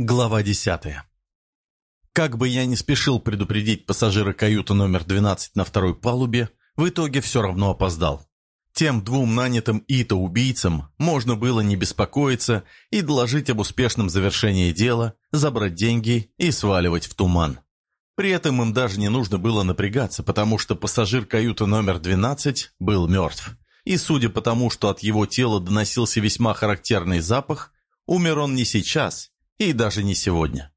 Глава десятая. Как бы я ни спешил предупредить пассажира каюты номер 12 на второй палубе, в итоге все равно опоздал. Тем двум нанятым ИТО-убийцам можно было не беспокоиться и доложить об успешном завершении дела, забрать деньги и сваливать в туман. При этом им даже не нужно было напрягаться, потому что пассажир каюты номер 12 был мертв. И судя по тому, что от его тела доносился весьма характерный запах, умер он не сейчас, и даже не сегодня.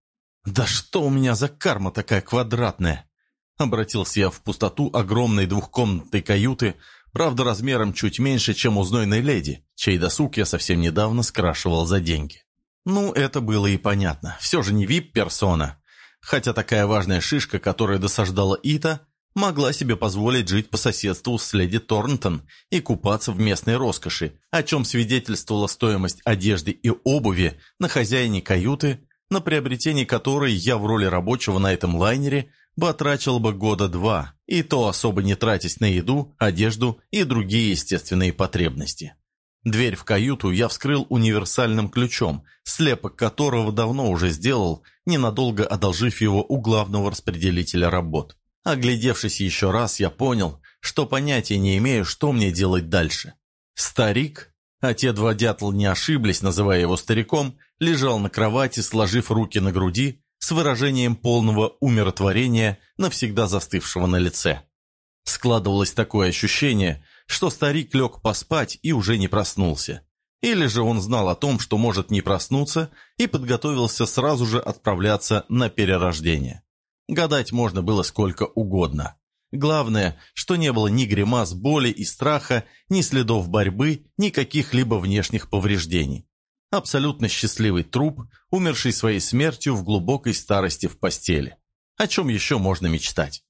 «Да что у меня за карма такая квадратная?» Обратился я в пустоту огромной двухкомнатной каюты, правда размером чуть меньше, чем у знойной леди, чей досуг я совсем недавно скрашивал за деньги. Ну, это было и понятно. Все же не вип-персона. Хотя такая важная шишка, которая досаждала Ита, могла себе позволить жить по соседству с леди Торнтон и купаться в местной роскоши, о чем свидетельствовала стоимость одежды и обуви на хозяине каюты, на приобретение которой я в роли рабочего на этом лайнере потрачил бы года два, и то особо не тратясь на еду, одежду и другие естественные потребности. Дверь в каюту я вскрыл универсальным ключом, слепок которого давно уже сделал, ненадолго одолжив его у главного распределителя работ. Оглядевшись еще раз, я понял, что понятия не имею, что мне делать дальше. Старик, а те два дятла не ошиблись, называя его стариком, лежал на кровати, сложив руки на груди, с выражением полного умиротворения, навсегда застывшего на лице. Складывалось такое ощущение, что старик лег поспать и уже не проснулся. Или же он знал о том, что может не проснуться, и подготовился сразу же отправляться на перерождение. Гадать можно было сколько угодно. Главное, что не было ни гримас боли и страха, ни следов борьбы, ни каких-либо внешних повреждений. Абсолютно счастливый труп, умерший своей смертью в глубокой старости в постели. О чем еще можно мечтать?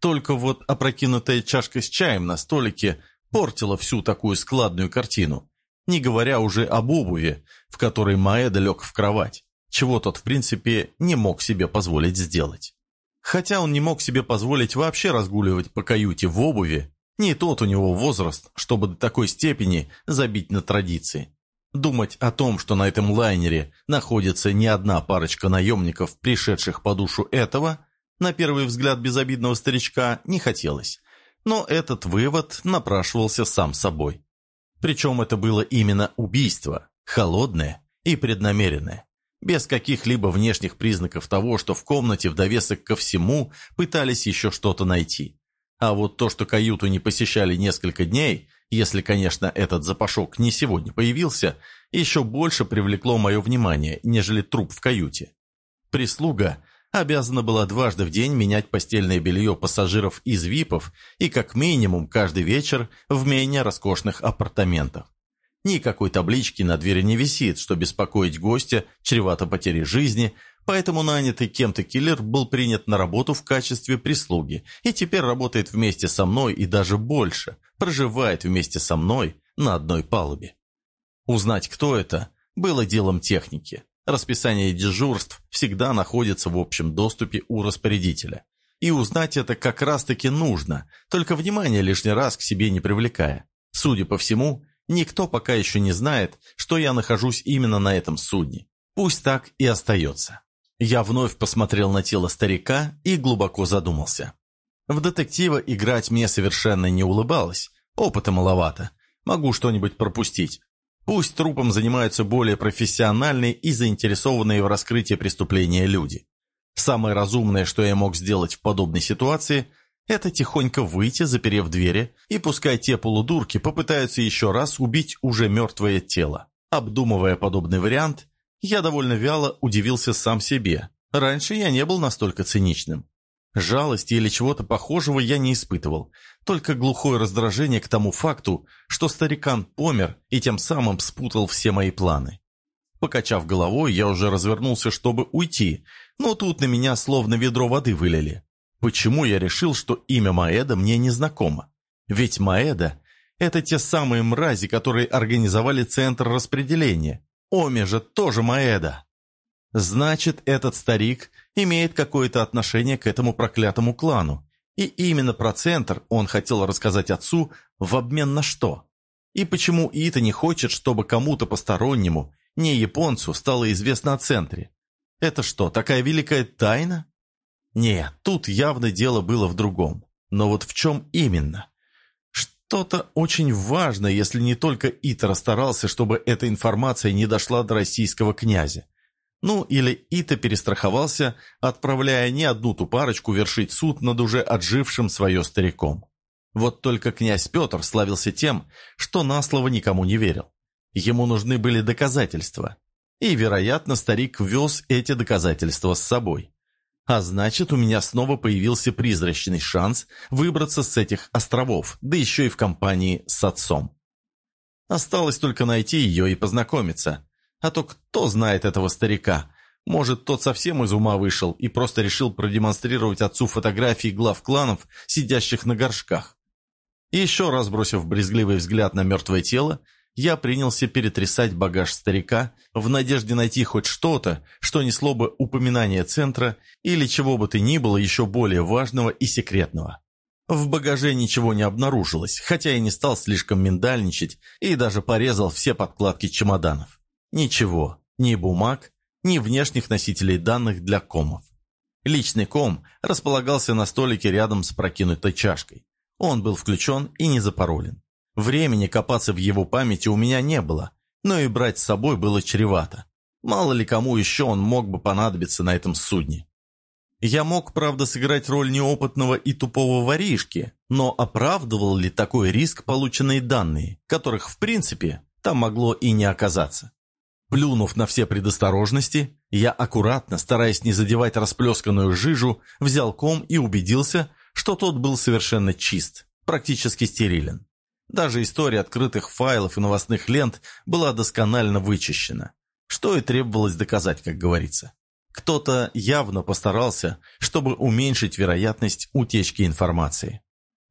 Только вот опрокинутая чашка с чаем на столике портила всю такую складную картину, не говоря уже об обуви, в которой Маэда лег в кровать, чего тот в принципе не мог себе позволить сделать. Хотя он не мог себе позволить вообще разгуливать по каюте в обуви, не тот у него возраст, чтобы до такой степени забить на традиции. Думать о том, что на этом лайнере находится не одна парочка наемников, пришедших по душу этого, на первый взгляд безобидного старичка, не хотелось. Но этот вывод напрашивался сам собой. Причем это было именно убийство, холодное и преднамеренное без каких-либо внешних признаков того, что в комнате в довесок ко всему пытались еще что-то найти. А вот то, что каюту не посещали несколько дней, если, конечно, этот запашок не сегодня появился, еще больше привлекло мое внимание, нежели труп в каюте. Прислуга обязана была дважды в день менять постельное белье пассажиров из ВИПов и как минимум каждый вечер в менее роскошных апартаментах. Никакой таблички на двери не висит, что беспокоить гостя чревато потерей жизни, поэтому нанятый кем-то киллер был принят на работу в качестве прислуги и теперь работает вместе со мной и даже больше, проживает вместе со мной на одной палубе. Узнать, кто это, было делом техники. Расписание дежурств всегда находится в общем доступе у распорядителя. И узнать это как раз-таки нужно, только внимание лишний раз к себе не привлекая. Судя по всему, Никто пока еще не знает, что я нахожусь именно на этом судне. Пусть так и остается. Я вновь посмотрел на тело старика и глубоко задумался. В детектива играть мне совершенно не улыбалось. Опыта маловато. Могу что-нибудь пропустить. Пусть трупом занимаются более профессиональные и заинтересованные в раскрытии преступления люди. Самое разумное, что я мог сделать в подобной ситуации – это тихонько выйти, заперев двери, и пускай те полудурки попытаются еще раз убить уже мертвое тело. Обдумывая подобный вариант, я довольно вяло удивился сам себе. Раньше я не был настолько циничным. Жалости или чего-то похожего я не испытывал, только глухое раздражение к тому факту, что старикан помер и тем самым спутал все мои планы. Покачав головой, я уже развернулся, чтобы уйти, но тут на меня словно ведро воды вылили. Почему я решил, что имя Маэда мне не знакомо? Ведь Маэда – это те самые мрази, которые организовали центр распределения. Оми же тоже Маэда. Значит, этот старик имеет какое-то отношение к этому проклятому клану. И именно про центр он хотел рассказать отцу в обмен на что? И почему Ита не хочет, чтобы кому-то постороннему, не японцу, стало известно о центре? Это что, такая великая тайна? Не, тут явно дело было в другом. Но вот в чем именно? Что-то очень важное, если не только Итер старался, чтобы эта информация не дошла до российского князя. Ну, или Ита перестраховался, отправляя не одну ту парочку вершить суд над уже отжившим свое стариком. Вот только князь Петр славился тем, что на слово никому не верил. Ему нужны были доказательства. И, вероятно, старик вез эти доказательства с собой. А значит, у меня снова появился призрачный шанс выбраться с этих островов, да еще и в компании с отцом. Осталось только найти ее и познакомиться. А то кто знает этого старика? Может, тот совсем из ума вышел и просто решил продемонстрировать отцу фотографии глав кланов, сидящих на горшках. Еще раз бросив брезгливый взгляд на мертвое тело, я принялся перетрясать багаж старика в надежде найти хоть что-то, что несло бы упоминание центра или чего бы то ни было еще более важного и секретного. В багаже ничего не обнаружилось, хотя и не стал слишком миндальничать и даже порезал все подкладки чемоданов. Ничего, ни бумаг, ни внешних носителей данных для комов. Личный ком располагался на столике рядом с прокинутой чашкой. Он был включен и не запаролен. Времени копаться в его памяти у меня не было, но и брать с собой было чревато. Мало ли кому еще он мог бы понадобиться на этом судне. Я мог, правда, сыграть роль неопытного и тупого воришки, но оправдывал ли такой риск полученные данные, которых, в принципе, там могло и не оказаться? Плюнув на все предосторожности, я аккуратно, стараясь не задевать расплесканную жижу, взял ком и убедился, что тот был совершенно чист, практически стерилен. Даже история открытых файлов и новостных лент была досконально вычищена. Что и требовалось доказать, как говорится. Кто-то явно постарался, чтобы уменьшить вероятность утечки информации.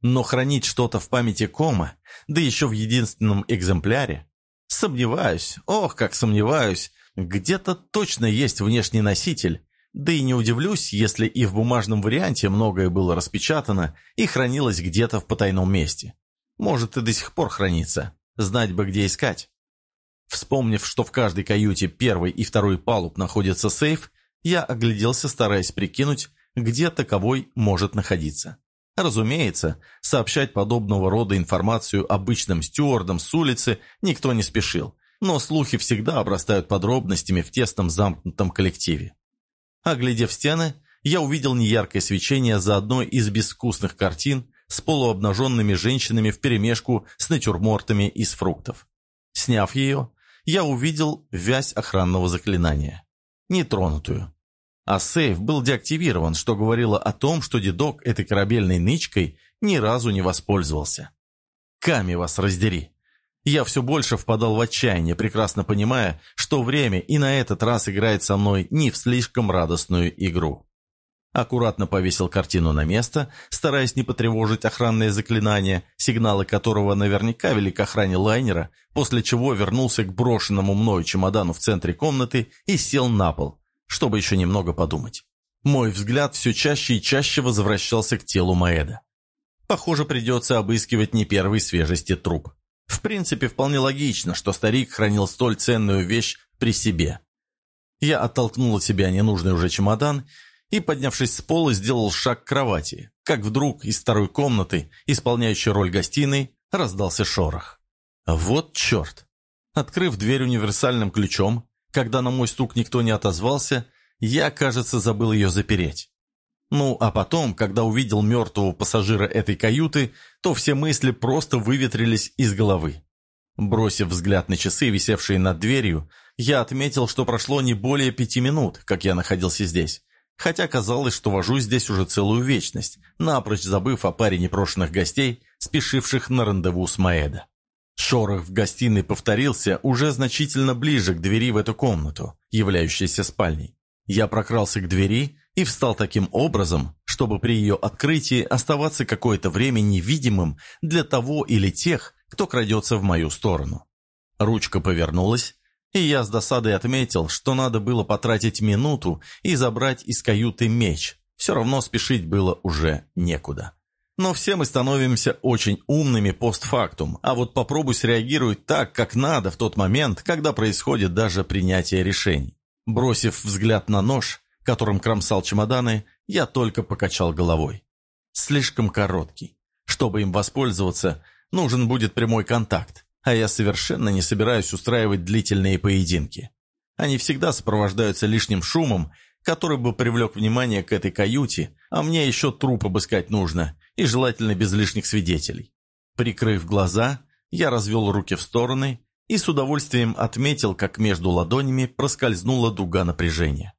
Но хранить что-то в памяти кома, да еще в единственном экземпляре, Сомневаюсь, ох, как сомневаюсь. Где-то точно есть внешний носитель, да и не удивлюсь, если и в бумажном варианте многое было распечатано и хранилось где-то в потайном месте. Может и до сих пор хранится. Знать бы, где искать. Вспомнив, что в каждой каюте первой и второй палуб находится сейф, я огляделся, стараясь прикинуть, где таковой может находиться. Разумеется, сообщать подобного рода информацию обычным стюардам с улицы никто не спешил, но слухи всегда обрастают подробностями в тесном замкнутом коллективе. Оглядев стены, я увидел неяркое свечение за одной из безвкусных картин с полуобнаженными женщинами вперемешку с натюрмортами из фруктов. Сняв ее, я увидел вязь охранного заклинания. Нетронутую. А сейф был деактивирован, что говорило о том, что дедок этой корабельной нычкой ни разу не воспользовался. Ками вас раздери. Я все больше впадал в отчаяние, прекрасно понимая, что время и на этот раз играет со мной не в слишком радостную игру. Аккуратно повесил картину на место, стараясь не потревожить охранное заклинание, сигналы которого наверняка вели к охране лайнера, после чего вернулся к брошенному мною чемодану в центре комнаты и сел на пол, чтобы еще немного подумать. Мой взгляд все чаще и чаще возвращался к телу Маэда. Похоже, придется обыскивать не первой свежести труп. В принципе, вполне логично, что старик хранил столь ценную вещь при себе. Я оттолкнул от себя ненужный уже чемодан и, поднявшись с пола, сделал шаг к кровати, как вдруг из второй комнаты, исполняющей роль гостиной, раздался шорох. Вот черт! Открыв дверь универсальным ключом, когда на мой стук никто не отозвался, я, кажется, забыл ее запереть. Ну, а потом, когда увидел мертвого пассажира этой каюты, то все мысли просто выветрились из головы. Бросив взгляд на часы, висевшие над дверью, я отметил, что прошло не более пяти минут, как я находился здесь. Хотя казалось, что вожусь здесь уже целую вечность, напрочь забыв о паре непрошенных гостей, спешивших на рандеву с Маэда. Шорох в гостиной повторился уже значительно ближе к двери в эту комнату, являющейся спальней. Я прокрался к двери и встал таким образом, чтобы при ее открытии оставаться какое-то время невидимым для того или тех, кто крадется в мою сторону. Ручка повернулась, и я с досадой отметил, что надо было потратить минуту и забрать из каюты меч. Все равно спешить было уже некуда. Но все мы становимся очень умными постфактум, а вот попробуй среагировать так, как надо в тот момент, когда происходит даже принятие решений. Бросив взгляд на нож, которым кромсал чемоданы, я только покачал головой. Слишком короткий. Чтобы им воспользоваться, нужен будет прямой контакт, а я совершенно не собираюсь устраивать длительные поединки. Они всегда сопровождаются лишним шумом, который бы привлек внимание к этой каюте, а мне еще труп обыскать нужно, и желательно без лишних свидетелей. Прикрыв глаза, я развел руки в стороны и с удовольствием отметил, как между ладонями проскользнула дуга напряжения.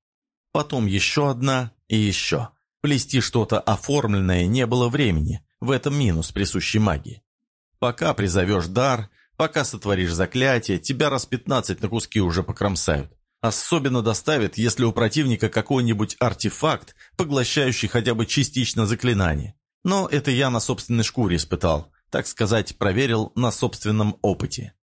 Потом еще одна и еще. Плести что-то оформленное не было времени, в этом минус присущей магии. Пока призовешь дар, пока сотворишь заклятие, тебя раз пятнадцать на куски уже покромсают. Особенно доставит, если у противника какой-нибудь артефакт, поглощающий хотя бы частично заклинание. Но это я на собственной шкуре испытал, так сказать, проверил на собственном опыте.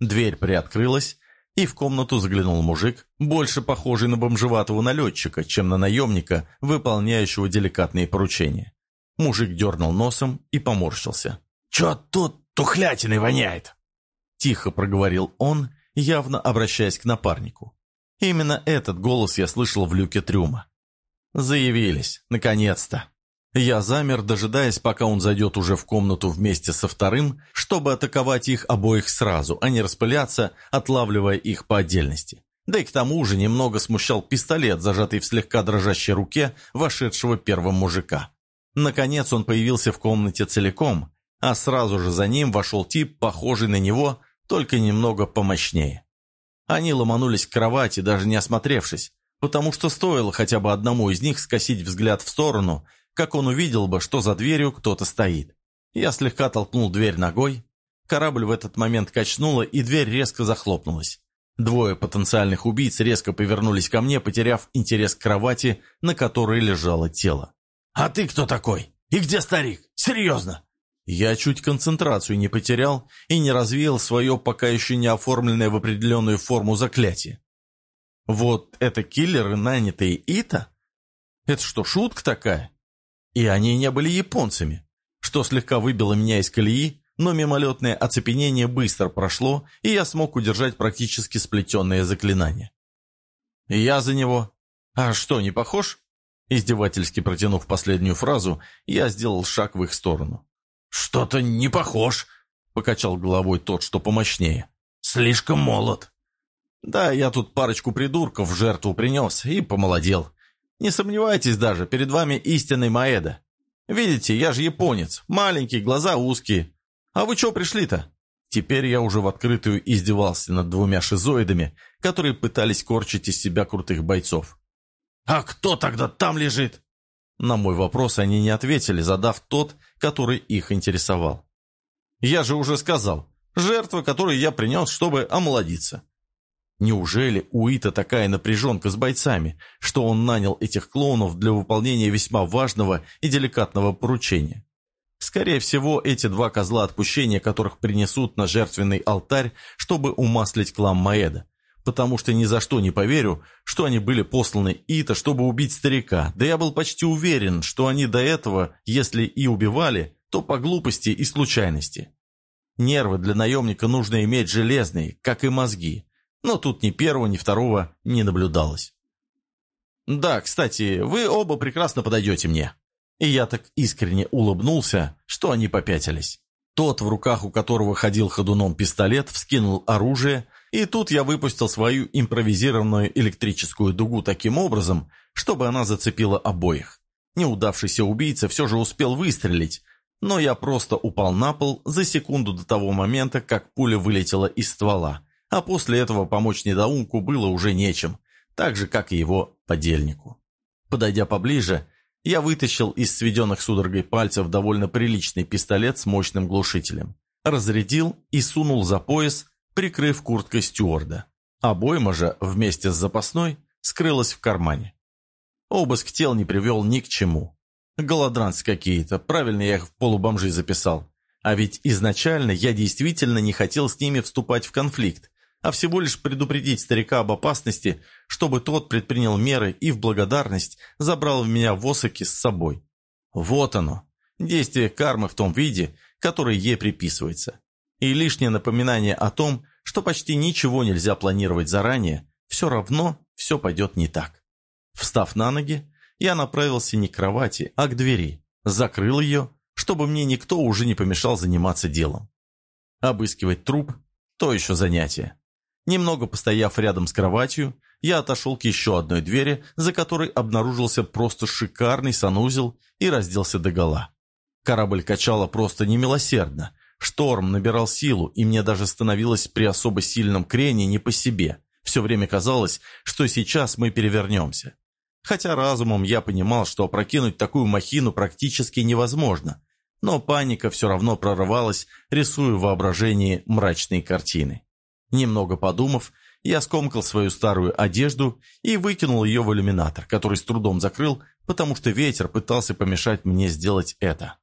Дверь приоткрылась, и в комнату заглянул мужик, больше похожий на бомжеватого налетчика, чем на наемника, выполняющего деликатные поручения. Мужик дернул носом и поморщился. «Че тут тухлятиной воняет?» Тихо проговорил он, явно обращаясь к напарнику. Именно этот голос я слышал в люке трюма. Заявились, наконец-то. Я замер, дожидаясь, пока он зайдет уже в комнату вместе со вторым, чтобы атаковать их обоих сразу, а не распыляться, отлавливая их по отдельности. Да и к тому же немного смущал пистолет, зажатый в слегка дрожащей руке вошедшего первым мужика. Наконец он появился в комнате целиком, а сразу же за ним вошел тип, похожий на него, только немного помощнее. Они ломанулись к кровати, даже не осмотревшись, потому что стоило хотя бы одному из них скосить взгляд в сторону, как он увидел бы, что за дверью кто-то стоит. Я слегка толкнул дверь ногой. Корабль в этот момент качнуло, и дверь резко захлопнулась. Двое потенциальных убийц резко повернулись ко мне, потеряв интерес к кровати, на которой лежало тело. «А ты кто такой? И где старик? Серьезно?» Я чуть концентрацию не потерял и не развеял свое пока еще не оформленное в определенную форму заклятие. Вот это киллеры, нанятые Ита? Это что, шутка такая? И они не были японцами, что слегка выбило меня из колеи, но мимолетное оцепенение быстро прошло, и я смог удержать практически сплетенное заклинание. Я за него. А что, не похож? Издевательски протянув последнюю фразу, я сделал шаг в их сторону. «Что-то не похож», — покачал головой тот, что помощнее. «Слишком молод». «Да, я тут парочку придурков в жертву принес и помолодел. Не сомневайтесь даже, перед вами истинный Маэда. Видите, я же японец, маленький, глаза узкие. А вы чё пришли-то?» Теперь я уже в открытую издевался над двумя шизоидами, которые пытались корчить из себя крутых бойцов. «А кто тогда там лежит?» На мой вопрос они не ответили, задав тот, который их интересовал. «Я же уже сказал, жертва, которую я принес, чтобы омолодиться». Неужели у Ита такая напряженка с бойцами, что он нанял этих клоунов для выполнения весьма важного и деликатного поручения? Скорее всего, эти два козла отпущения, которых принесут на жертвенный алтарь, чтобы умаслить клан Маэда, потому что ни за что не поверю, что они были посланы Ита, чтобы убить старика, да я был почти уверен, что они до этого, если и убивали, то по глупости и случайности. Нервы для наемника нужно иметь железные, как и мозги, но тут ни первого, ни второго не наблюдалось. «Да, кстати, вы оба прекрасно подойдете мне». И я так искренне улыбнулся, что они попятились. Тот, в руках у которого ходил ходуном пистолет, вскинул оружие, и тут я выпустил свою импровизированную электрическую дугу таким образом, чтобы она зацепила обоих. Неудавшийся убийца все же успел выстрелить, но я просто упал на пол за секунду до того момента, как пуля вылетела из ствола, а после этого помочь недоумку было уже нечем, так же, как и его подельнику. Подойдя поближе, я вытащил из сведенных судорогой пальцев довольно приличный пистолет с мощным глушителем, разрядил и сунул за пояс, прикрыв курткой стюарда. Обойма же вместе с запасной скрылась в кармане. Обыск тел не привел ни к чему. Голодранцы какие-то, правильно я их в полубомжи записал. А ведь изначально я действительно не хотел с ними вступать в конфликт, а всего лишь предупредить старика об опасности, чтобы тот предпринял меры и в благодарность забрал в меня восоки с собой. Вот оно, действие кармы в том виде, который ей приписывается. И лишнее напоминание о том, что почти ничего нельзя планировать заранее, все равно все пойдет не так. Встав на ноги, я направился не к кровати, а к двери, закрыл ее, чтобы мне никто уже не помешал заниматься делом. Обыскивать труп – то еще занятие. Немного постояв рядом с кроватью, я отошел к еще одной двери, за которой обнаружился просто шикарный санузел и разделся догола. Корабль качало просто немилосердно. Шторм набирал силу, и мне даже становилось при особо сильном крене не по себе. Все время казалось, что сейчас мы перевернемся. Хотя разумом я понимал, что опрокинуть такую махину практически невозможно. Но паника все равно прорывалась, рисуя в воображении мрачные картины. Немного подумав, я скомкал свою старую одежду и выкинул ее в иллюминатор, который с трудом закрыл, потому что ветер пытался помешать мне сделать это.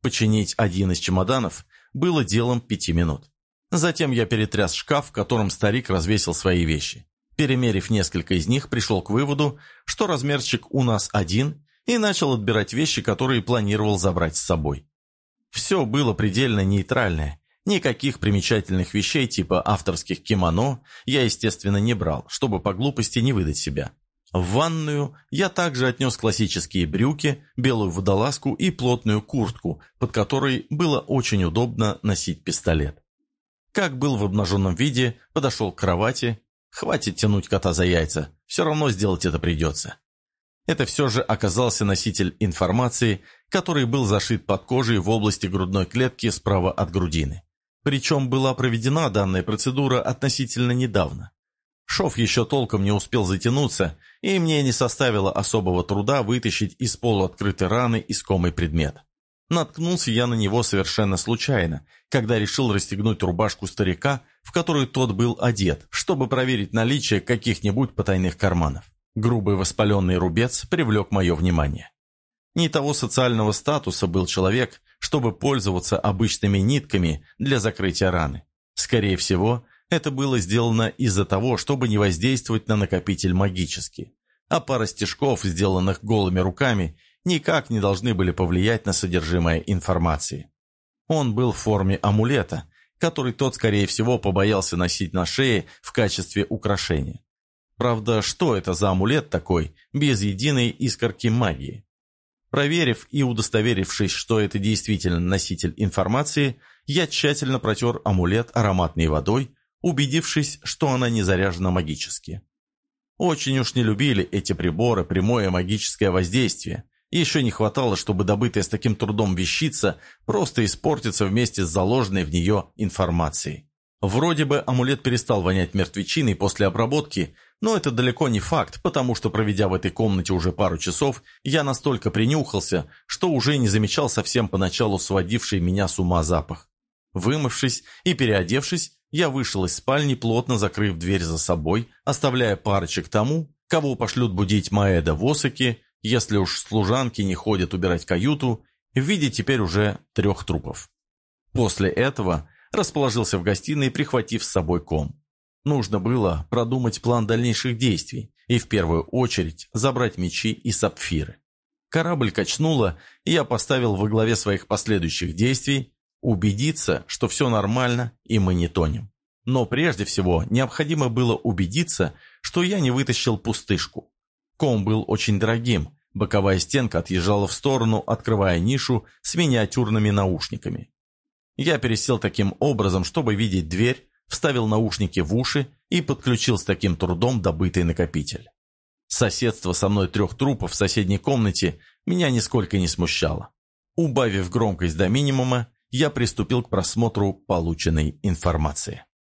Починить один из чемоданов было делом пяти минут. Затем я перетряс шкаф, в котором старик развесил свои вещи. Перемерив несколько из них, пришел к выводу, что размерчик у нас один, и начал отбирать вещи, которые планировал забрать с собой. Все было предельно нейтральное, Никаких примечательных вещей типа авторских кимоно я, естественно, не брал, чтобы по глупости не выдать себя. В ванную я также отнес классические брюки, белую водолазку и плотную куртку, под которой было очень удобно носить пистолет. Как был в обнаженном виде, подошел к кровати. Хватит тянуть кота за яйца, все равно сделать это придется. Это все же оказался носитель информации, который был зашит под кожей в области грудной клетки справа от грудины. Причем была проведена данная процедура относительно недавно. Шов еще толком не успел затянуться, и мне не составило особого труда вытащить из полуоткрытой раны искомый предмет. Наткнулся я на него совершенно случайно, когда решил расстегнуть рубашку старика, в которую тот был одет, чтобы проверить наличие каких-нибудь потайных карманов. Грубый воспаленный рубец привлек мое внимание. Не того социального статуса был человек, чтобы пользоваться обычными нитками для закрытия раны. Скорее всего, это было сделано из-за того, чтобы не воздействовать на накопитель магически. А пара стежков, сделанных голыми руками, никак не должны были повлиять на содержимое информации. Он был в форме амулета, который тот, скорее всего, побоялся носить на шее в качестве украшения. Правда, что это за амулет такой, без единой искорки магии? Проверив и удостоверившись, что это действительно носитель информации, я тщательно протер амулет ароматной водой, убедившись, что она не заряжена магически. Очень уж не любили эти приборы прямое магическое воздействие. Еще не хватало, чтобы добытая с таким трудом вещица просто испортится вместе с заложенной в нее информацией. Вроде бы амулет перестал вонять мертвечиной после обработки, но это далеко не факт, потому что, проведя в этой комнате уже пару часов, я настолько принюхался, что уже не замечал совсем поначалу сводивший меня с ума запах. Вымывшись и переодевшись, я вышел из спальни, плотно закрыв дверь за собой, оставляя парочек тому, кого пошлют будить Маэда в Осаке, если уж служанки не ходят убирать каюту, в виде теперь уже трех трупов. После этого расположился в гостиной, прихватив с собой ком. Нужно было продумать план дальнейших действий и в первую очередь забрать мечи и сапфиры. Корабль качнуло, и я поставил во главе своих последующих действий убедиться, что все нормально и мы не тонем. Но прежде всего необходимо было убедиться, что я не вытащил пустышку. Ком был очень дорогим, боковая стенка отъезжала в сторону, открывая нишу с миниатюрными наушниками. Я пересел таким образом, чтобы видеть дверь, вставил наушники в уши и подключил с таким трудом добытый накопитель. Соседство со мной трех трупов в соседней комнате меня нисколько не смущало. Убавив громкость до минимума, я приступил к просмотру полученной информации.